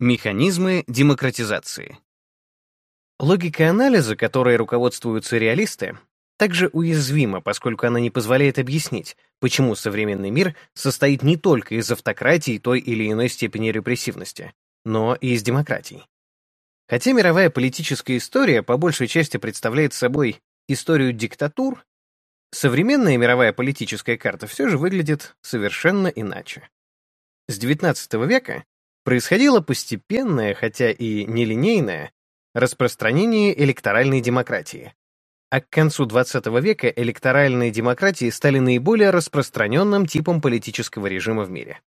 Механизмы демократизации. Логика анализа, которой руководствуются реалисты, также уязвима, поскольку она не позволяет объяснить, почему современный мир состоит не только из автократии той или иной степени репрессивности, но и из демократий. Хотя мировая политическая история по большей части представляет собой историю диктатур, современная мировая политическая карта все же выглядит совершенно иначе. С XIX века происходило постепенное, хотя и нелинейное, распространение электоральной демократии. А к концу XX века электоральные демократии стали наиболее распространенным типом политического режима в мире.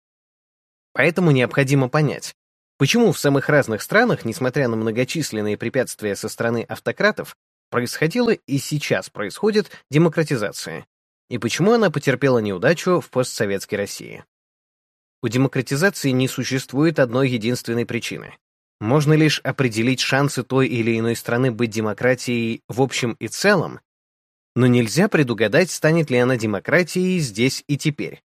Поэтому необходимо понять, почему в самых разных странах, несмотря на многочисленные препятствия со стороны автократов, происходила и сейчас происходит демократизация, и почему она потерпела неудачу в постсоветской России. У демократизации не существует одной единственной причины. Можно лишь определить шансы той или иной страны быть демократией в общем и целом, но нельзя предугадать, станет ли она демократией здесь и теперь,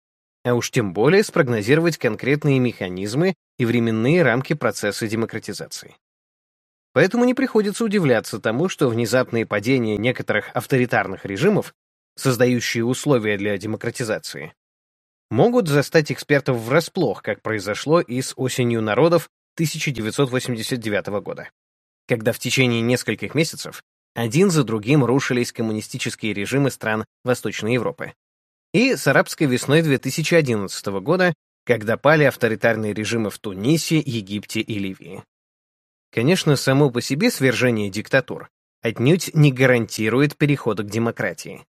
а уж тем более спрогнозировать конкретные механизмы и временные рамки процесса демократизации. Поэтому не приходится удивляться тому, что внезапные падения некоторых авторитарных режимов, создающие условия для демократизации, могут застать экспертов врасплох, как произошло и с осенью народов 1989 года, когда в течение нескольких месяцев один за другим рушились коммунистические режимы стран Восточной Европы, и с арабской весной 2011 года, когда пали авторитарные режимы в Тунисе, Египте и Ливии. Конечно, само по себе свержение диктатур отнюдь не гарантирует перехода к демократии.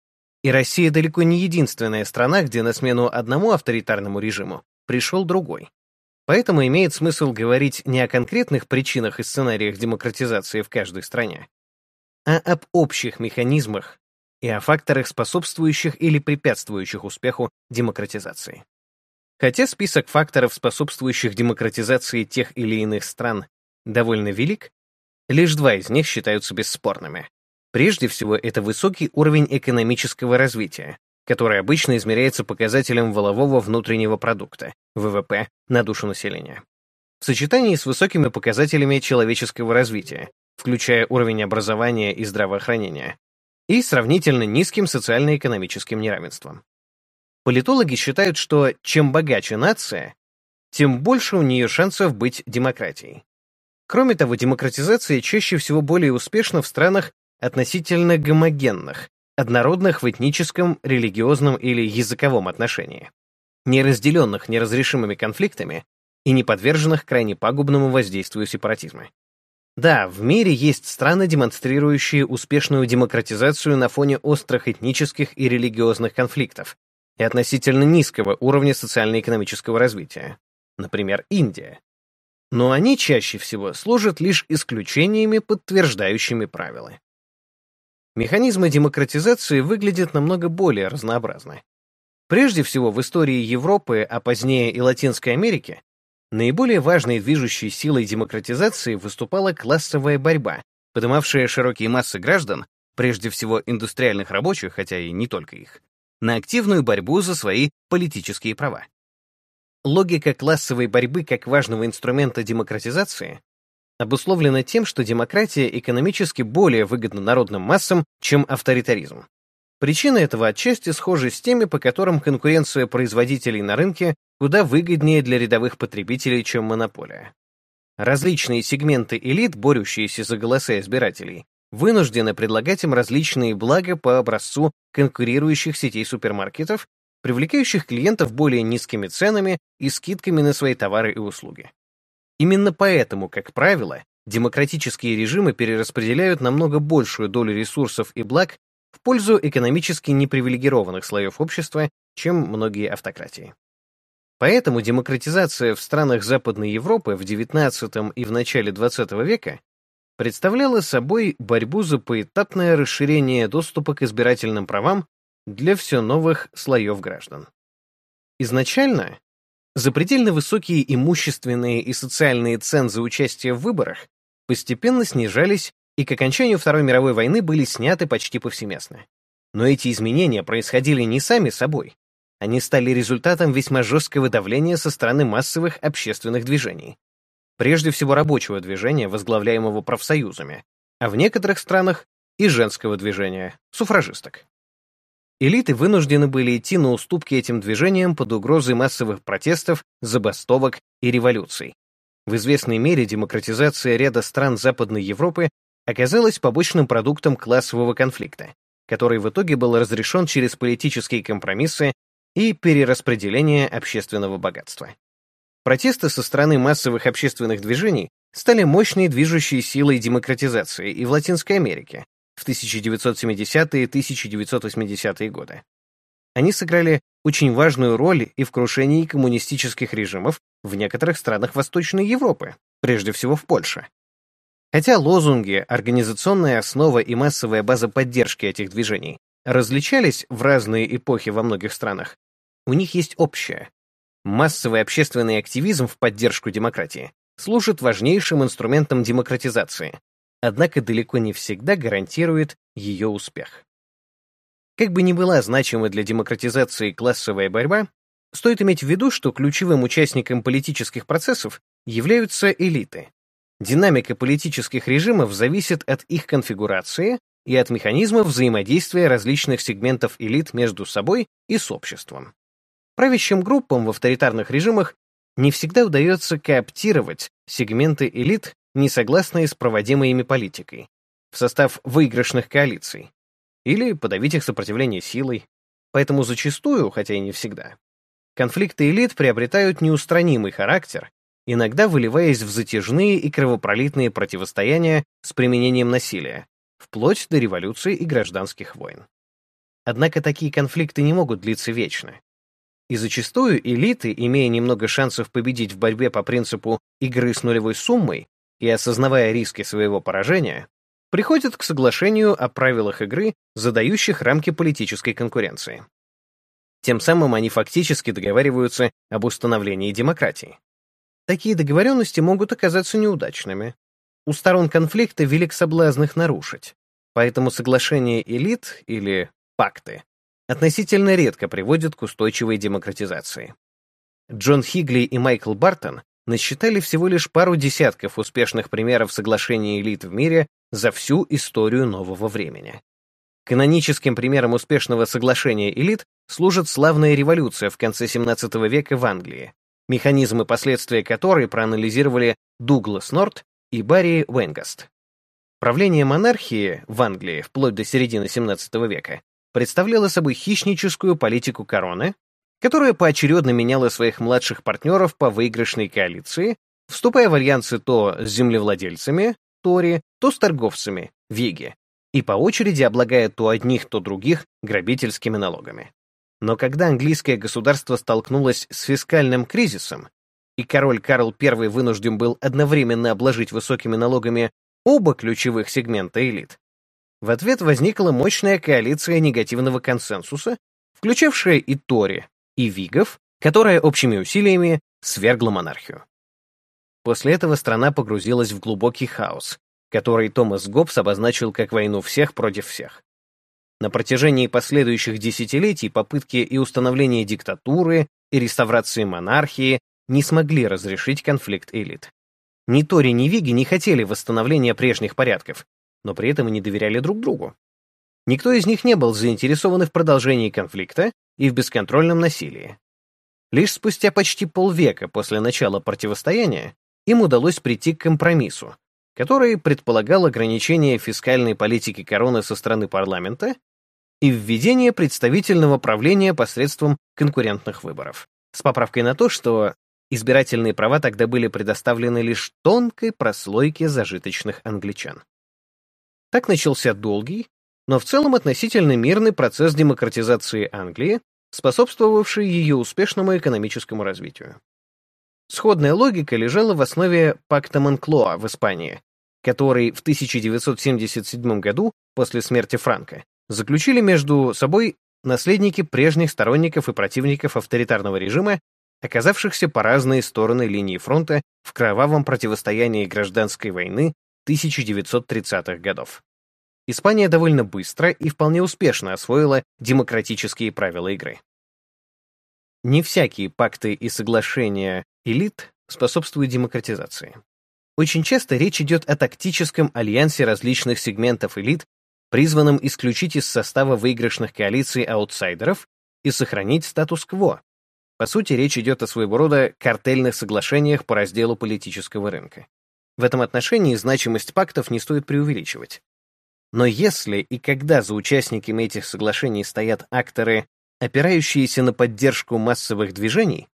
И Россия далеко не единственная страна, где на смену одному авторитарному режиму пришел другой. Поэтому имеет смысл говорить не о конкретных причинах и сценариях демократизации в каждой стране, а об общих механизмах и о факторах, способствующих или препятствующих успеху демократизации. Хотя список факторов, способствующих демократизации тех или иных стран, довольно велик, лишь два из них считаются бесспорными. Прежде всего, это высокий уровень экономического развития, который обычно измеряется показателем волового внутреннего продукта, ВВП, на душу населения. В сочетании с высокими показателями человеческого развития, включая уровень образования и здравоохранения, и сравнительно низким социально-экономическим неравенством. Политологи считают, что чем богаче нация, тем больше у нее шансов быть демократией. Кроме того, демократизация чаще всего более успешна в странах относительно гомогенных, однородных в этническом, религиозном или языковом отношении, не разделенных неразрешимыми конфликтами и не подверженных крайне пагубному воздействию сепаратизма. Да, в мире есть страны, демонстрирующие успешную демократизацию на фоне острых этнических и религиозных конфликтов и относительно низкого уровня социально-экономического развития, например, Индия. Но они чаще всего служат лишь исключениями, подтверждающими правила. Механизмы демократизации выглядят намного более разнообразны. Прежде всего, в истории Европы, а позднее и Латинской Америки, наиболее важной движущей силой демократизации выступала классовая борьба, поднимавшая широкие массы граждан, прежде всего индустриальных рабочих, хотя и не только их, на активную борьбу за свои политические права. Логика классовой борьбы как важного инструмента демократизации обусловлено тем, что демократия экономически более выгодна народным массам, чем авторитаризм. Причины этого отчасти схожи с теми, по которым конкуренция производителей на рынке куда выгоднее для рядовых потребителей, чем монополия. Различные сегменты элит, борющиеся за голоса избирателей, вынуждены предлагать им различные блага по образцу конкурирующих сетей супермаркетов, привлекающих клиентов более низкими ценами и скидками на свои товары и услуги. Именно поэтому, как правило, демократические режимы перераспределяют намного большую долю ресурсов и благ в пользу экономически непривилегированных слоев общества, чем многие автократии. Поэтому демократизация в странах Западной Европы в XIX и в начале XX века представляла собой борьбу за поэтапное расширение доступа к избирательным правам для все новых слоев граждан. Изначально Запредельно высокие имущественные и социальные цензы участия в выборах постепенно снижались и к окончанию Второй мировой войны были сняты почти повсеместно. Но эти изменения происходили не сами собой. Они стали результатом весьма жесткого давления со стороны массовых общественных движений. прежде всего рабочего движения, возглавляемого профсоюзами, а в некоторых странах и женского движения, суфражисток. Элиты вынуждены были идти на уступки этим движениям под угрозой массовых протестов, забастовок и революций. В известной мере демократизация ряда стран Западной Европы оказалась побочным продуктом классового конфликта, который в итоге был разрешен через политические компромиссы и перераспределение общественного богатства. Протесты со стороны массовых общественных движений стали мощной движущей силой демократизации и в Латинской Америке в 1970-е и 1980-е годы. Они сыграли очень важную роль и в крушении коммунистических режимов в некоторых странах Восточной Европы, прежде всего в Польше. Хотя лозунги, организационная основа и массовая база поддержки этих движений различались в разные эпохи во многих странах, у них есть общее. Массовый общественный активизм в поддержку демократии служит важнейшим инструментом демократизации, однако далеко не всегда гарантирует ее успех. Как бы ни была значима для демократизации классовая борьба, стоит иметь в виду, что ключевым участником политических процессов являются элиты, Динамика политических режимов зависит от их конфигурации и от механизмов взаимодействия различных сегментов элит между собой и с обществом. Правящим группам в авторитарных режимах не всегда удается кооптировать сегменты элит, не согласные с проводимой ими политикой, в состав выигрышных коалиций, или подавить их сопротивление силой. Поэтому зачастую, хотя и не всегда, конфликты элит приобретают неустранимый характер иногда выливаясь в затяжные и кровопролитные противостояния с применением насилия, вплоть до революции и гражданских войн. Однако такие конфликты не могут длиться вечно. И зачастую элиты, имея немного шансов победить в борьбе по принципу игры с нулевой суммой и осознавая риски своего поражения, приходят к соглашению о правилах игры, задающих рамки политической конкуренции. Тем самым они фактически договариваются об установлении демократии. Такие договоренности могут оказаться неудачными. У сторон конфликта велик соблазн их нарушить. Поэтому соглашения элит или пакты относительно редко приводят к устойчивой демократизации. Джон Хигли и Майкл Бартон насчитали всего лишь пару десятков успешных примеров соглашений элит в мире за всю историю нового времени. Каноническим примером успешного соглашения элит служит славная революция в конце XVII века в Англии, механизмы последствия которой проанализировали Дуглас Норт и Барри Уэнгаст. Правление монархии в Англии вплоть до середины XVII века представляло собой хищническую политику короны, которая поочередно меняла своих младших партнеров по выигрышной коалиции, вступая в альянсы то с землевладельцами, Тори, то с торговцами, Виги, и по очереди облагая то одних, то других грабительскими налогами. Но когда английское государство столкнулось с фискальным кризисом, и король Карл I вынужден был одновременно обложить высокими налогами оба ключевых сегмента элит, в ответ возникла мощная коалиция негативного консенсуса, включавшая и Тори, и Вигов, которая общими усилиями свергла монархию. После этого страна погрузилась в глубокий хаос, который Томас Гоббс обозначил как войну всех против всех. На протяжении последующих десятилетий попытки и установления диктатуры, и реставрации монархии не смогли разрешить конфликт элит. Ни Тори, ни Виги не хотели восстановления прежних порядков, но при этом и не доверяли друг другу. Никто из них не был заинтересован в продолжении конфликта и в бесконтрольном насилии. Лишь спустя почти полвека после начала противостояния им удалось прийти к компромиссу, который предполагал ограничение фискальной политики короны со стороны парламента и введение представительного правления посредством конкурентных выборов, с поправкой на то, что избирательные права тогда были предоставлены лишь тонкой прослойке зажиточных англичан. Так начался долгий, но в целом относительно мирный процесс демократизации Англии, способствовавший ее успешному экономическому развитию. Сходная логика лежала в основе пакта Монклоа в Испании, который в 1977 году, после смерти Франка, заключили между собой наследники прежних сторонников и противников авторитарного режима, оказавшихся по разные стороны линии фронта в кровавом противостоянии гражданской войны 1930-х годов. Испания довольно быстро и вполне успешно освоила демократические правила игры. Не всякие пакты и соглашения элит способствуют демократизации. Очень часто речь идет о тактическом альянсе различных сегментов элит, призванном исключить из состава выигрышных коалиций аутсайдеров и сохранить статус-кво. По сути, речь идет о своего рода картельных соглашениях по разделу политического рынка. В этом отношении значимость пактов не стоит преувеличивать. Но если и когда за участниками этих соглашений стоят акторы, опирающиеся на поддержку массовых движений,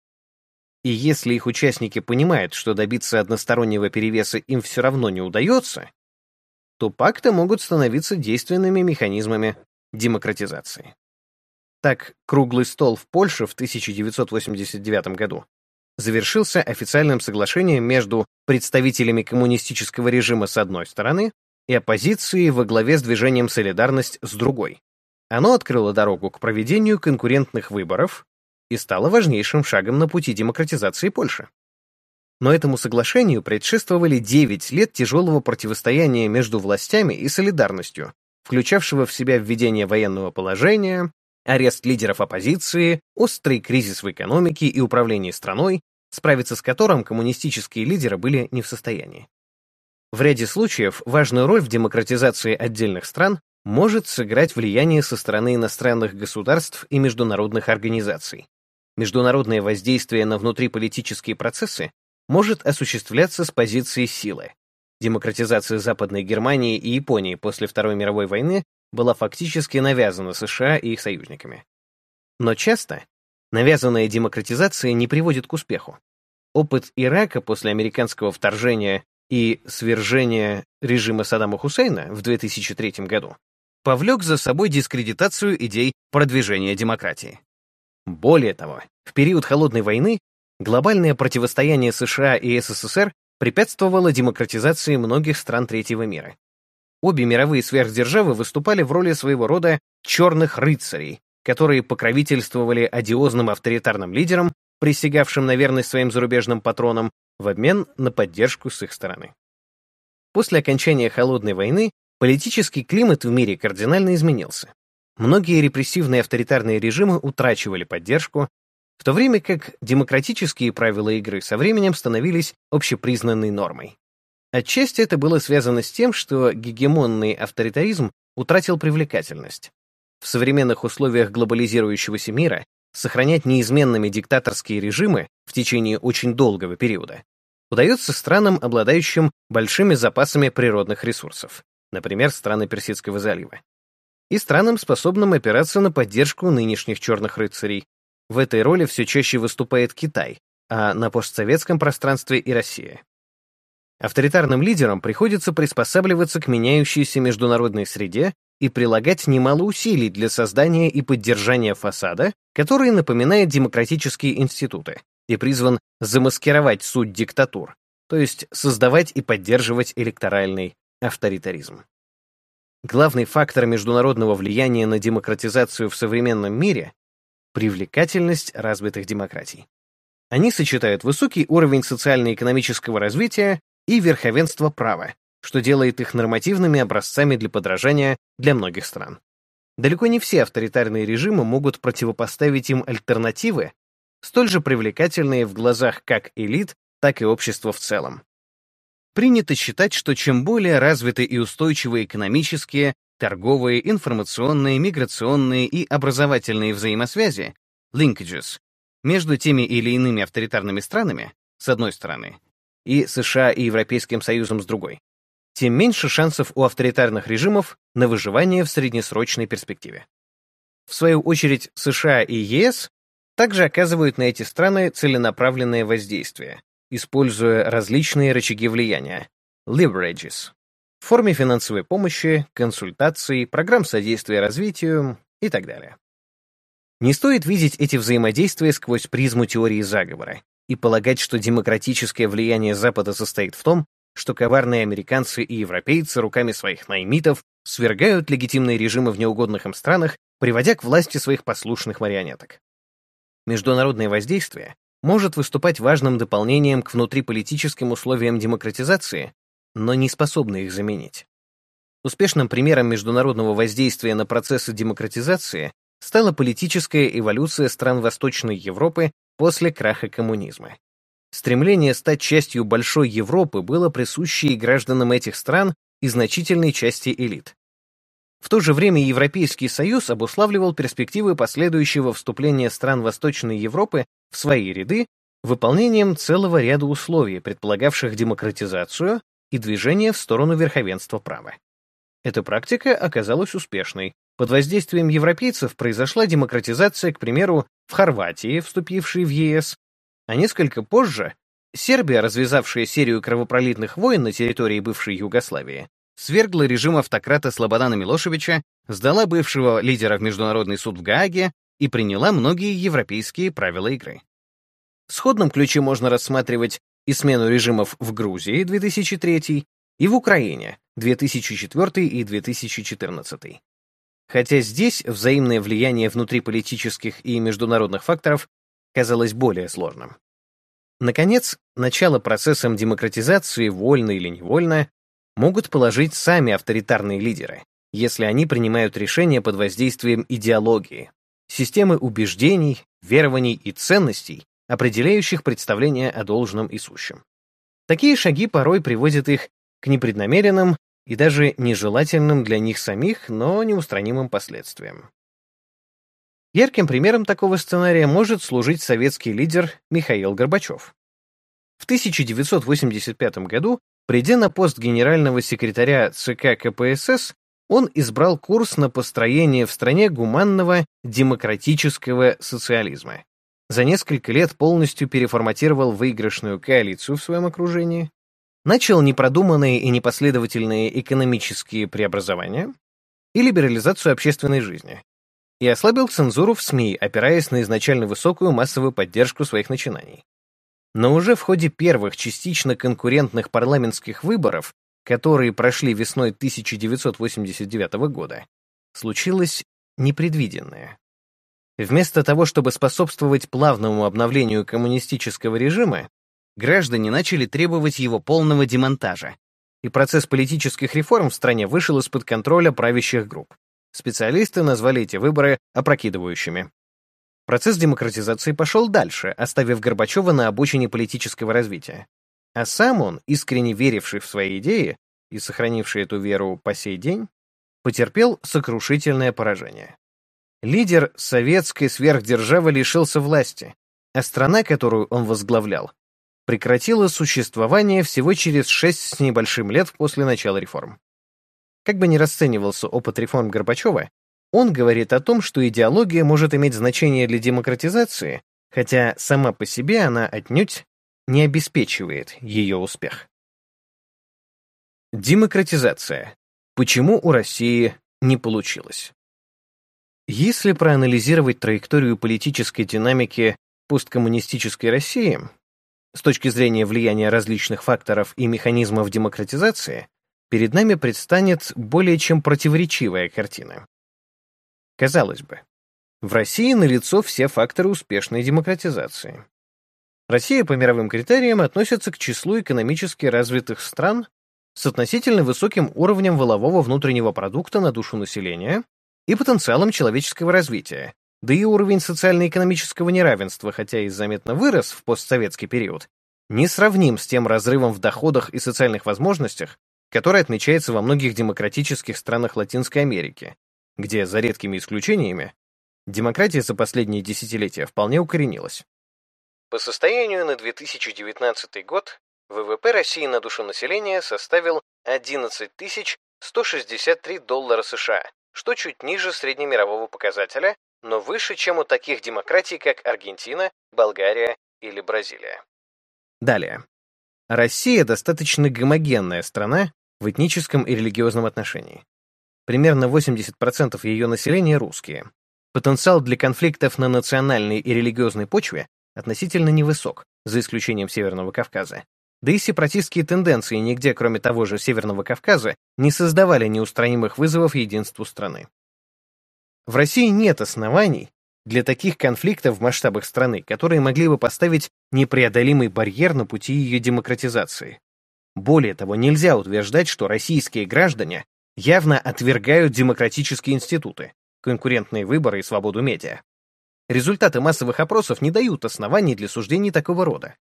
и если их участники понимают, что добиться одностороннего перевеса им все равно не удается, то пакты могут становиться действенными механизмами демократизации. Так, круглый стол в Польше в 1989 году завершился официальным соглашением между представителями коммунистического режима с одной стороны и оппозицией во главе с движением «Солидарность» с другой. Оно открыло дорогу к проведению конкурентных выборов и стало важнейшим шагом на пути демократизации Польши. Но этому соглашению предшествовали 9 лет тяжелого противостояния между властями и солидарностью, включавшего в себя введение военного положения, арест лидеров оппозиции, острый кризис в экономике и управлении страной, справиться с которым коммунистические лидеры были не в состоянии. В ряде случаев важную роль в демократизации отдельных стран может сыграть влияние со стороны иностранных государств и международных организаций. Международное воздействие на внутриполитические процессы может осуществляться с позиции силы. Демократизация Западной Германии и Японии после Второй мировой войны была фактически навязана США и их союзниками. Но часто навязанная демократизация не приводит к успеху. Опыт Ирака после американского вторжения и свержения режима Саддама Хусейна в 2003 году повлек за собой дискредитацию идей продвижения демократии. Более того, в период Холодной войны глобальное противостояние США и СССР препятствовало демократизации многих стран третьего мира. Обе мировые сверхдержавы выступали в роли своего рода «черных рыцарей», которые покровительствовали одиозным авторитарным лидерам, присягавшим на верность своим зарубежным патронам, в обмен на поддержку с их стороны. После окончания Холодной войны политический климат в мире кардинально изменился. Многие репрессивные авторитарные режимы утрачивали поддержку, в то время как демократические правила игры со временем становились общепризнанной нормой. Отчасти это было связано с тем, что гегемонный авторитаризм утратил привлекательность. В современных условиях глобализирующегося мира сохранять неизменными диктаторские режимы в течение очень долгого периода удается странам, обладающим большими запасами природных ресурсов, например, страны Персидского залива, и странам, способным опираться на поддержку нынешних черных рыцарей. В этой роли все чаще выступает Китай, а на постсоветском пространстве и Россия. Авторитарным лидерам приходится приспосабливаться к меняющейся международной среде и прилагать немало усилий для создания и поддержания фасада, который напоминает демократические институты и призван замаскировать суть диктатур, то есть создавать и поддерживать электоральный авторитаризм. Главный фактор международного влияния на демократизацию в современном мире — привлекательность развитых демократий. Они сочетают высокий уровень социально-экономического развития и верховенство права, что делает их нормативными образцами для подражания для многих стран. Далеко не все авторитарные режимы могут противопоставить им альтернативы, столь же привлекательные в глазах как элит, так и общества в целом. Принято считать, что чем более развиты и устойчивы экономические, торговые, информационные, миграционные и образовательные взаимосвязи, linkages, между теми или иными авторитарными странами, с одной стороны, и США и Европейским Союзом с другой, тем меньше шансов у авторитарных режимов на выживание в среднесрочной перспективе. В свою очередь, США и ЕС также оказывают на эти страны целенаправленное воздействие, используя различные рычаги влияния leverages в форме финансовой помощи, консультаций, программ содействия развитию и так далее. Не стоит видеть эти взаимодействия сквозь призму теории заговора и полагать, что демократическое влияние Запада состоит в том, что коварные американцы и европейцы руками своих наймитов свергают легитимные режимы в неугодных им странах, приводя к власти своих послушных марионеток. Международное воздействие может выступать важным дополнением к внутриполитическим условиям демократизации, но не способно их заменить. Успешным примером международного воздействия на процессы демократизации стала политическая эволюция стран Восточной Европы после краха коммунизма. Стремление стать частью большой Европы было присуще и гражданам этих стран и значительной части элит. В то же время Европейский Союз обуславливал перспективы последующего вступления стран Восточной Европы в свои ряды выполнением целого ряда условий, предполагавших демократизацию и движение в сторону верховенства права. Эта практика оказалась успешной. Под воздействием европейцев произошла демократизация, к примеру, в Хорватии, вступившей в ЕС, а несколько позже Сербия, развязавшая серию кровопролитных войн на территории бывшей Югославии, свергла режим автократа Слободана Милошевича, сдала бывшего лидера в Международный суд в Гааге и приняла многие европейские правила игры. В сходном ключе можно рассматривать и смену режимов в Грузии 2003 и в Украине 2004 и 2014. Хотя здесь взаимное влияние внутриполитических и международных факторов казалось более сложным. Наконец, начало процессом демократизации, вольно или невольно, могут положить сами авторитарные лидеры, если они принимают решения под воздействием идеологии, системы убеждений, верований и ценностей, определяющих представление о должном и сущем. Такие шаги порой приводят их к непреднамеренным и даже нежелательным для них самих, но неустранимым последствиям. Ярким примером такого сценария может служить советский лидер Михаил Горбачев. В 1985 году, придя на пост генерального секретаря ЦК КПСС, он избрал курс на построение в стране гуманного демократического социализма. За несколько лет полностью переформатировал выигрышную коалицию в своем окружении, начал непродуманные и непоследовательные экономические преобразования и либерализацию общественной жизни, и ослабил цензуру в СМИ, опираясь на изначально высокую массовую поддержку своих начинаний. Но уже в ходе первых частично конкурентных парламентских выборов, которые прошли весной 1989 года, случилось непредвиденное. Вместо того, чтобы способствовать плавному обновлению коммунистического режима, граждане начали требовать его полного демонтажа, и процесс политических реформ в стране вышел из-под контроля правящих групп. Специалисты назвали эти выборы опрокидывающими. Процесс демократизации пошел дальше, оставив Горбачева на обочине политического развития. А сам он, искренне веривший в свои идеи и сохранивший эту веру по сей день, потерпел сокрушительное поражение. Лидер советской сверхдержавы лишился власти, а страна, которую он возглавлял, прекратила существование всего через шесть с небольшим лет после начала реформ. Как бы ни расценивался опыт реформ Горбачева, он говорит о том, что идеология может иметь значение для демократизации, хотя сама по себе она отнюдь не обеспечивает ее успех. Демократизация. Почему у России не получилось? Если проанализировать траекторию политической динамики посткоммунистической России с точки зрения влияния различных факторов и механизмов демократизации, перед нами предстанет более чем противоречивая картина. Казалось бы, в России налицо все факторы успешной демократизации. Россия по мировым критериям относится к числу экономически развитых стран с относительно высоким уровнем волового внутреннего продукта на душу населения и потенциалом человеческого развития, да и уровень социально-экономического неравенства, хотя и заметно вырос в постсоветский период, не сравним с тем разрывом в доходах и социальных возможностях, который отмечается во многих демократических странах Латинской Америки, где, за редкими исключениями, демократия за последние десятилетия вполне укоренилась. По состоянию на 2019 год ВВП России на душу населения составил 11 163 доллара США, что чуть ниже среднемирового показателя, но выше, чем у таких демократий, как Аргентина, Болгария или Бразилия. Далее. Россия достаточно гомогенная страна в этническом и религиозном отношении. Примерно 80% ее населения русские. Потенциал для конфликтов на национальной и религиозной почве относительно невысок, за исключением Северного Кавказа. Да и сепаратистские тенденции нигде, кроме того же Северного Кавказа, не создавали неустранимых вызовов единству страны. В России нет оснований для таких конфликтов в масштабах страны, которые могли бы поставить непреодолимый барьер на пути ее демократизации. Более того, нельзя утверждать, что российские граждане явно отвергают демократические институты, конкурентные выборы и свободу медиа. Результаты массовых опросов не дают оснований для суждений такого рода.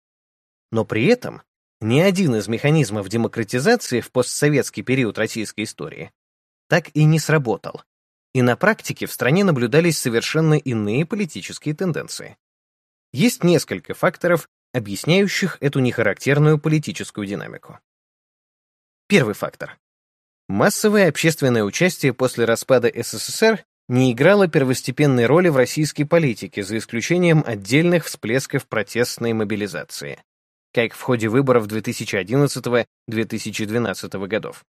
Но при этом ни один из механизмов демократизации в постсоветский период российской истории так и не сработал. И на практике в стране наблюдались совершенно иные политические тенденции. Есть несколько факторов, объясняющих эту нехарактерную политическую динамику. Первый фактор. Массовое общественное участие после распада СССР не играло первостепенной роли в российской политике, за исключением отдельных всплесков протестной мобилизации, как в ходе выборов 2011-2012 годов.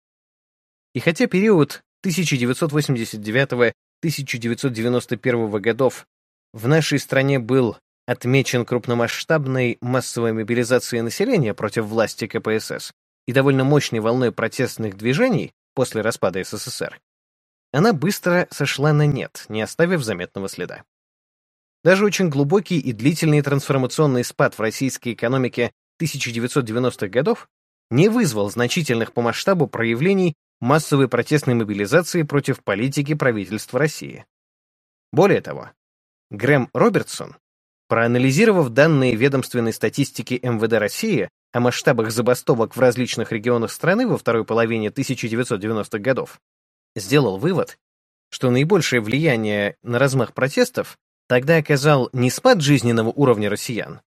И хотя период 1989-1991 годов в нашей стране был отмечен крупномасштабной массовой мобилизацией населения против власти КПСС и довольно мощной волной протестных движений после распада СССР, она быстро сошла на нет, не оставив заметного следа. Даже очень глубокий и длительный трансформационный спад в российской экономике 1990-х годов не вызвал значительных по масштабу проявлений массовой протестной мобилизации против политики правительства России. Более того, Грэм Робертсон, проанализировав данные ведомственной статистики МВД России о масштабах забастовок в различных регионах страны во второй половине 1990-х годов, сделал вывод, что наибольшее влияние на размах протестов тогда оказал не спад жизненного уровня россиян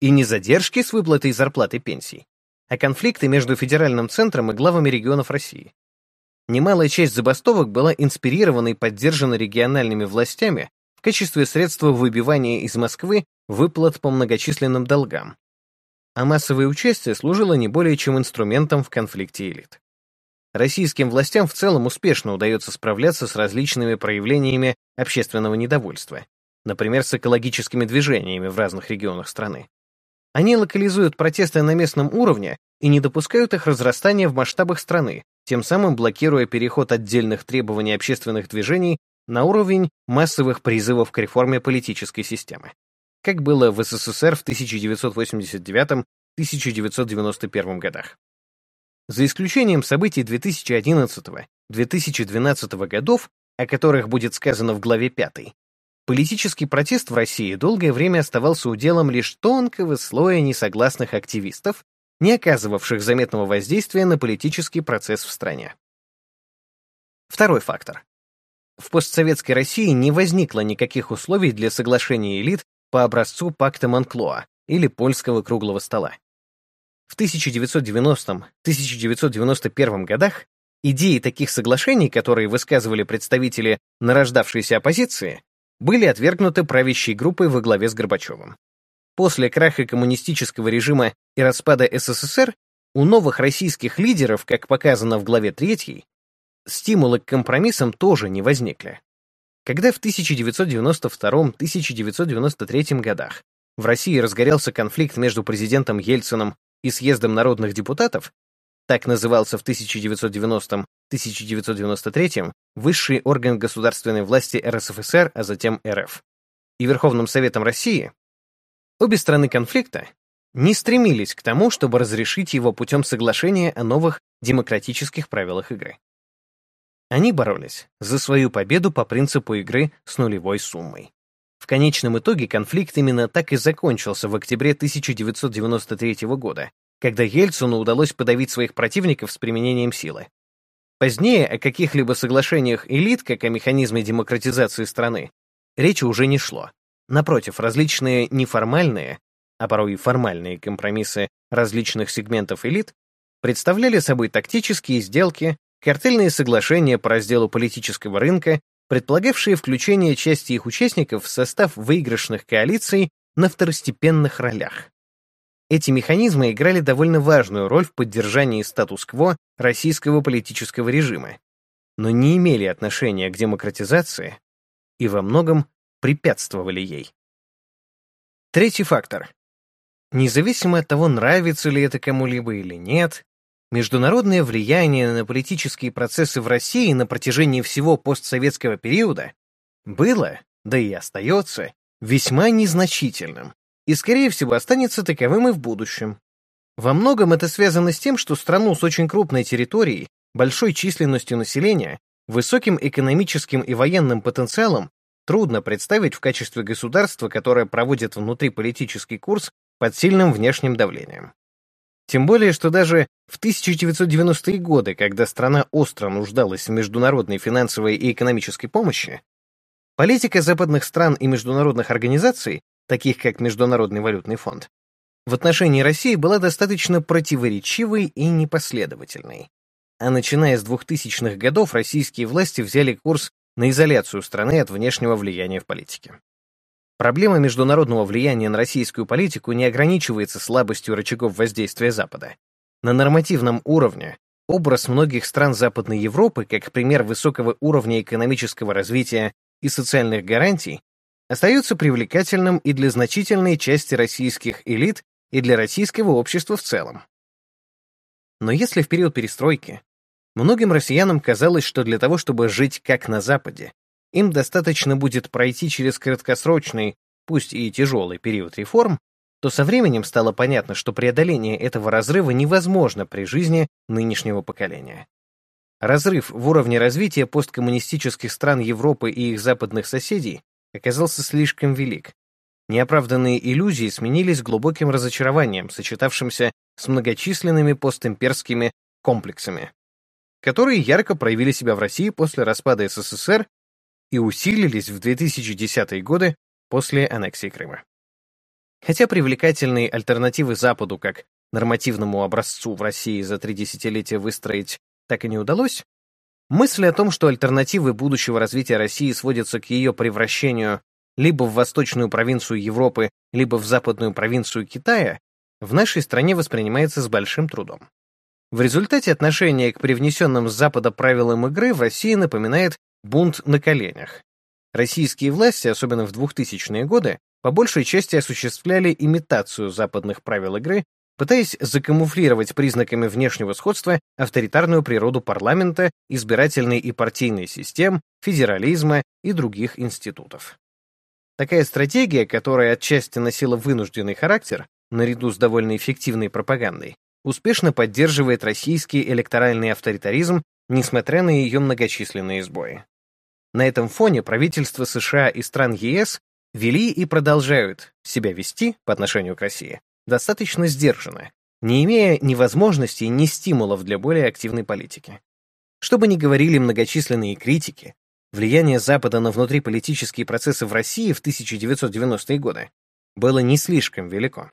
и не задержки с выплатой зарплат и пенсий, а конфликты между федеральным центром и главами регионов России. Немалая часть забастовок была инспирирована и поддержана региональными властями в качестве средства выбивания из Москвы выплат по многочисленным долгам, а массовое участие служило не более чем инструментом в конфликте элит. Российским властям в целом успешно удается справляться с различными проявлениями общественного недовольства, например, с экологическими движениями в разных регионах страны. Они локализуют протесты на местном уровне и не допускают их разрастания в масштабах страны, тем самым блокируя переход отдельных требований общественных движений на уровень массовых призывов к реформе политической системы как было в СССР в 1989-1991 годах. За исключением событий 2011-2012 годов, о которых будет сказано в главе 5, политический протест в России долгое время оставался уделом лишь тонкого слоя несогласных активистов, не оказывавших заметного воздействия на политический процесс в стране. Второй фактор. В постсоветской России не возникло никаких условий для соглашения элит по образцу пакта Монклоа или польского круглого стола. В 1990-1991 годах идеи таких соглашений, которые высказывали представители нарождавшейся оппозиции, были отвергнуты правящей группой во главе с Горбачевым. После краха коммунистического режима и распада СССР у новых российских лидеров, как показано в главе 3, стимулы к компромиссам тоже не возникли. Когда в 1992-1993 годах в России разгорелся конфликт между президентом Ельциным и съездом народных депутатов, так назывался в 1990-1993 высший орган государственной власти РСФСР, а затем РФ, и Верховным Советом России, обе стороны конфликта не стремились к тому, чтобы разрешить его путем соглашения о новых демократических правилах игры. Они боролись за свою победу по принципу игры с нулевой суммой. В конечном итоге конфликт именно так и закончился в октябре 1993 года, когда Ельцину удалось подавить своих противников с применением силы. Позднее о каких-либо соглашениях элит, как о механизме демократизации страны, речи уже не шло. Напротив, различные неформальные, а порой и формальные компромиссы различных сегментов элит представляли собой тактические сделки, Картельные соглашения по разделу политического рынка, предполагавшие включение части их участников в состав выигрышных коалиций на второстепенных ролях. Эти механизмы играли довольно важную роль в поддержании статус-кво российского политического режима, но не имели отношения к демократизации и во многом препятствовали ей. Третий фактор. Независимо от того, нравится ли это кому-либо или нет, Международное влияние на политические процессы в России на протяжении всего постсоветского периода было, да и остается, весьма незначительным и, скорее всего, останется таковым и в будущем. Во многом это связано с тем, что страну с очень крупной территорией, большой численностью населения, высоким экономическим и военным потенциалом трудно представить в качестве государства, которое проводит внутриполитический курс под сильным внешним давлением. Тем более, что даже в 1990-е годы, когда страна остро нуждалась в международной финансовой и экономической помощи, политика западных стран и международных организаций, таких как Международный валютный фонд, в отношении России была достаточно противоречивой и непоследовательной. А начиная с 2000-х годов российские власти взяли курс на изоляцию страны от внешнего влияния в политике. Проблема международного влияния на российскую политику не ограничивается слабостью рычагов воздействия Запада. На нормативном уровне образ многих стран Западной Европы, как пример высокого уровня экономического развития и социальных гарантий, остается привлекательным и для значительной части российских элит, и для российского общества в целом. Но если в период перестройки Многим россиянам казалось, что для того, чтобы жить как на Западе, им достаточно будет пройти через краткосрочный, пусть и тяжелый период реформ, то со временем стало понятно, что преодоление этого разрыва невозможно при жизни нынешнего поколения. Разрыв в уровне развития посткоммунистических стран Европы и их западных соседей оказался слишком велик. Неоправданные иллюзии сменились глубоким разочарованием, сочетавшимся с многочисленными постимперскими комплексами которые ярко проявили себя в России после распада СССР и усилились в 2010-е годы после аннексии Крыма. Хотя привлекательные альтернативы Западу как нормативному образцу в России за три десятилетия выстроить так и не удалось, мысль о том, что альтернативы будущего развития России сводятся к ее превращению либо в восточную провинцию Европы, либо в западную провинцию Китая, в нашей стране воспринимается с большим трудом. В результате отношение к привнесенным с Запада правилам игры в России напоминает бунт на коленях. Российские власти, особенно в 2000-е годы, по большей части осуществляли имитацию западных правил игры, пытаясь закамуфлировать признаками внешнего сходства авторитарную природу парламента, избирательной и партийной систем, федерализма и других институтов. Такая стратегия, которая отчасти носила вынужденный характер, наряду с довольно эффективной пропагандой, успешно поддерживает российский электоральный авторитаризм, несмотря на ее многочисленные сбои. На этом фоне правительства США и стран ЕС вели и продолжают себя вести по отношению к России достаточно сдержанно, не имея ни возможностей, ни стимулов для более активной политики. Что бы ни говорили многочисленные критики, влияние Запада на внутриполитические процессы в России в 1990-е годы было не слишком велико.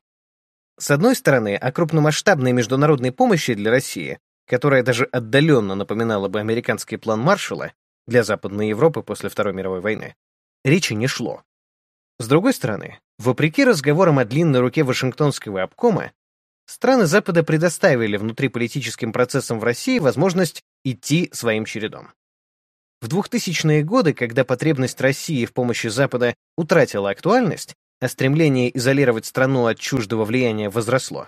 С одной стороны, о крупномасштабной международной помощи для России, которая даже отдаленно напоминала бы американский план Маршалла для Западной Европы после Второй мировой войны, речи не шло. С другой стороны, вопреки разговорам о длинной руке Вашингтонского обкома, страны Запада предоставили внутриполитическим процессам в России возможность идти своим чередом. В 2000-е годы, когда потребность России в помощи Запада утратила актуальность, а стремление изолировать страну от чуждого влияния возросло,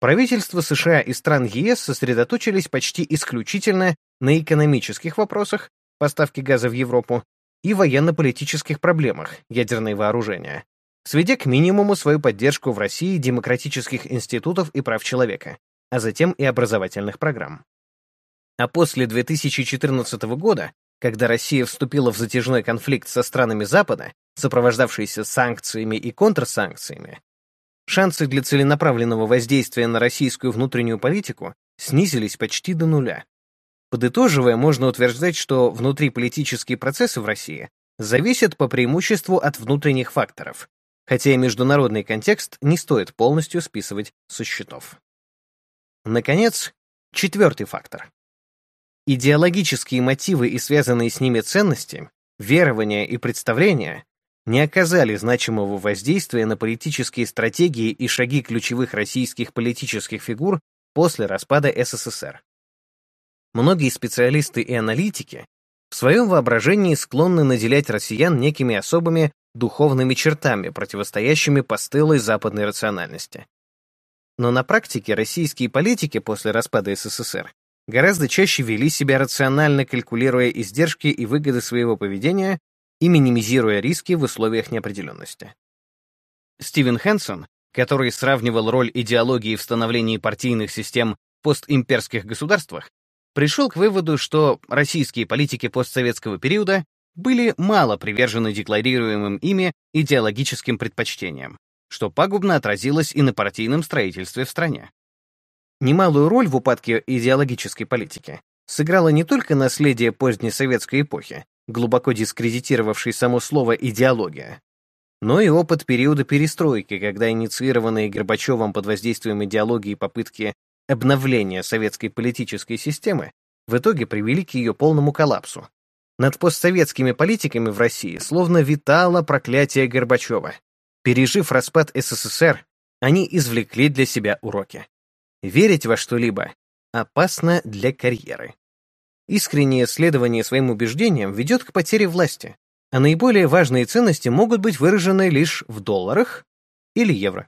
правительства США и стран ЕС сосредоточились почти исключительно на экономических вопросах, поставки газа в Европу, и военно-политических проблемах, ядерные вооружения, сведя к минимуму свою поддержку в России демократических институтов и прав человека, а затем и образовательных программ. А после 2014 года когда Россия вступила в затяжной конфликт со странами Запада, сопровождавшийся санкциями и контрсанкциями, шансы для целенаправленного воздействия на российскую внутреннюю политику снизились почти до нуля. Подытоживая, можно утверждать, что внутриполитические процессы в России зависят по преимуществу от внутренних факторов, хотя и международный контекст не стоит полностью списывать со счетов. Наконец, четвертый фактор Идеологические мотивы и связанные с ними ценности, верования и представления не оказали значимого воздействия на политические стратегии и шаги ключевых российских политических фигур после распада СССР. Многие специалисты и аналитики в своем воображении склонны наделять россиян некими особыми духовными чертами, противостоящими постылой западной рациональности. Но на практике российские политики после распада СССР гораздо чаще вели себя рационально, калькулируя издержки и выгоды своего поведения и минимизируя риски в условиях неопределенности. Стивен Хэнсон, который сравнивал роль идеологии в становлении партийных систем в постимперских государствах, пришел к выводу, что российские политики постсоветского периода были мало привержены декларируемым ими идеологическим предпочтениям, что пагубно отразилось и на партийном строительстве в стране. Немалую роль в упадке идеологической политики сыграло не только наследие поздней советской эпохи, глубоко дискредитировавшей само слово «идеология», но и опыт периода перестройки, когда инициированные Горбачевым под воздействием идеологии попытки обновления советской политической системы в итоге привели к ее полному коллапсу. Над постсоветскими политиками в России словно витало проклятие Горбачева. Пережив распад СССР, они извлекли для себя уроки. Верить во что-либо опасно для карьеры. Искреннее следование своим убеждениям ведет к потере власти, а наиболее важные ценности могут быть выражены лишь в долларах или евро.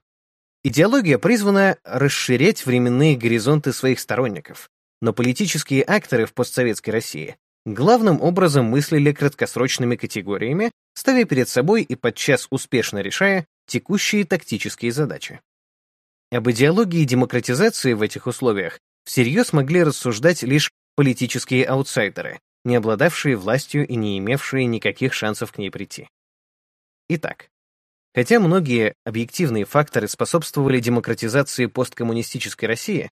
Идеология призвана расширять временные горизонты своих сторонников, но политические акторы в постсоветской России главным образом мыслили краткосрочными категориями, ставя перед собой и подчас успешно решая текущие тактические задачи. Об идеологии демократизации в этих условиях всерьез могли рассуждать лишь политические аутсайдеры, не обладавшие властью и не имевшие никаких шансов к ней прийти. Итак, хотя многие объективные факторы способствовали демократизации посткоммунистической России,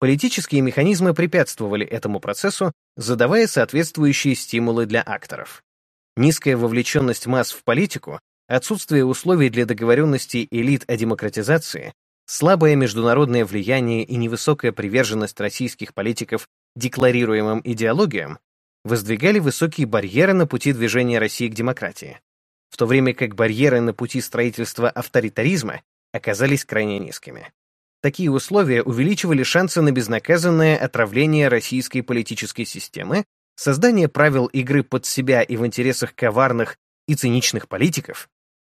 политические механизмы препятствовали этому процессу, задавая соответствующие стимулы для акторов. Низкая вовлеченность масс в политику, отсутствие условий для договоренности элит о демократизации, слабое международное влияние и невысокая приверженность российских политиков декларируемым идеологиям воздвигали высокие барьеры на пути движения России к демократии, в то время как барьеры на пути строительства авторитаризма оказались крайне низкими. Такие условия увеличивали шансы на безнаказанное отравление российской политической системы, создание правил игры под себя и в интересах коварных и циничных политиков,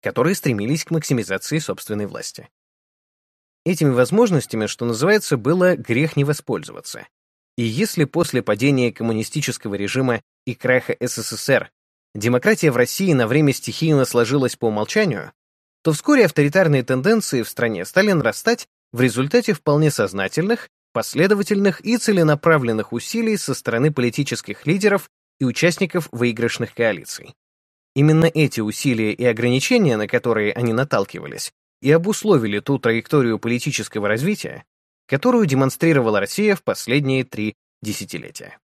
которые стремились к максимизации собственной власти. Этими возможностями, что называется, было грех не воспользоваться. И если после падения коммунистического режима и краха СССР демократия в России на время стихийно сложилась по умолчанию, то вскоре авторитарные тенденции в стране стали нарастать в результате вполне сознательных, последовательных и целенаправленных усилий со стороны политических лидеров и участников выигрышных коалиций. Именно эти усилия и ограничения, на которые они наталкивались, и обусловили ту траекторию политического развития, которую демонстрировала Россия в последние три десятилетия.